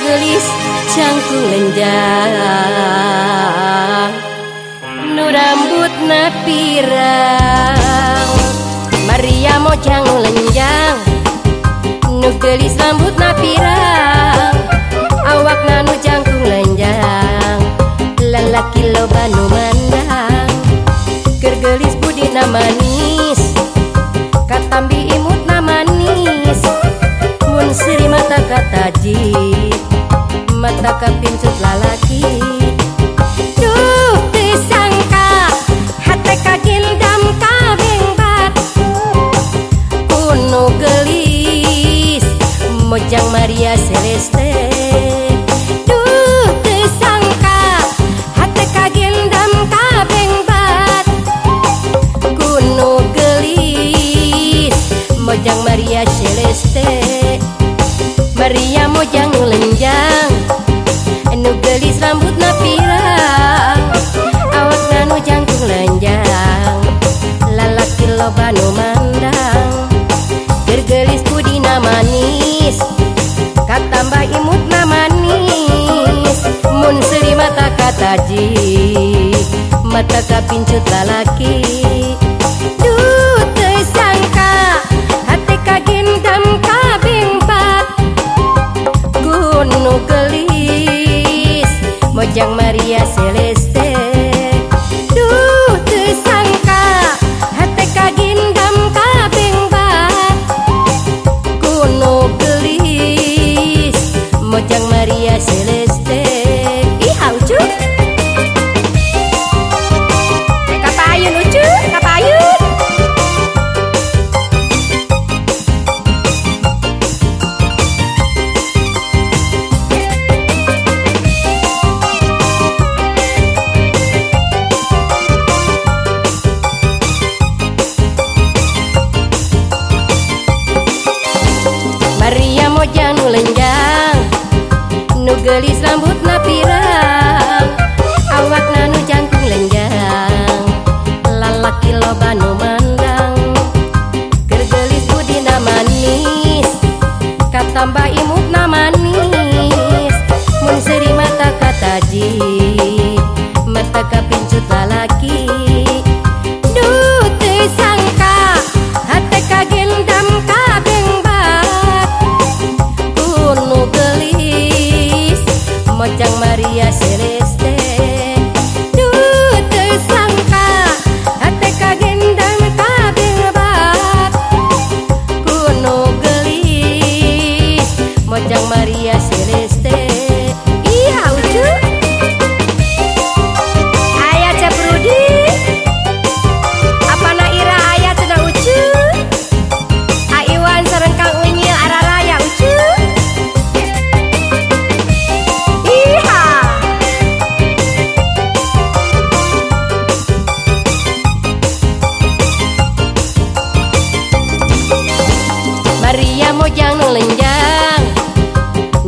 gelis cangkung lenjang nu rambut na pirang Maria mojang lenjang. Nu gelis rambut na pirang awak nanu cangkung lenjang. Mata kapincut lalaki Duh disangka Hati kagindam kabing bat. Kuno gelis Mojang Maria Celeste rambut na pirang Awak nanu jangkung lenjang Lalaki loba nu mandang Gergelis pudina manis Katambah imut na manis. Mun seri mata kataji Mata kapincut lalaki gelis rambut napirang. Awak nanu jantung lenjang lalaki loba nu mandang. Gergelis budina manis. Katambah imu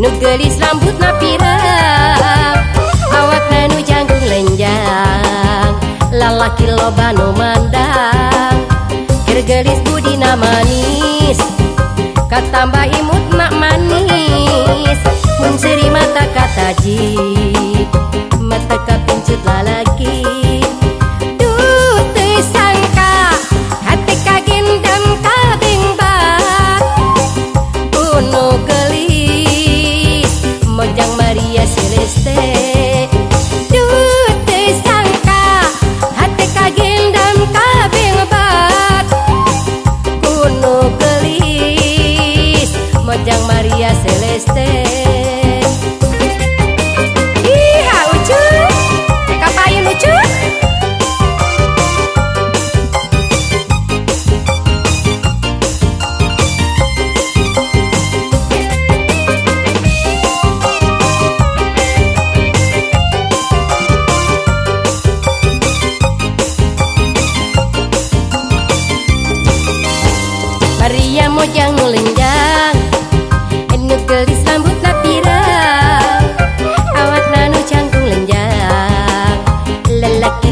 nugelis rambut pirang awak nanu janggung lenjang lalaki loba nu mandang. Gergelis budina manis katambah imut mak manis. Mun seri mata kataji mata kapincut lalaki. María Celeste. Hija lucu. Kapayu lucu? Maria Mojang nulis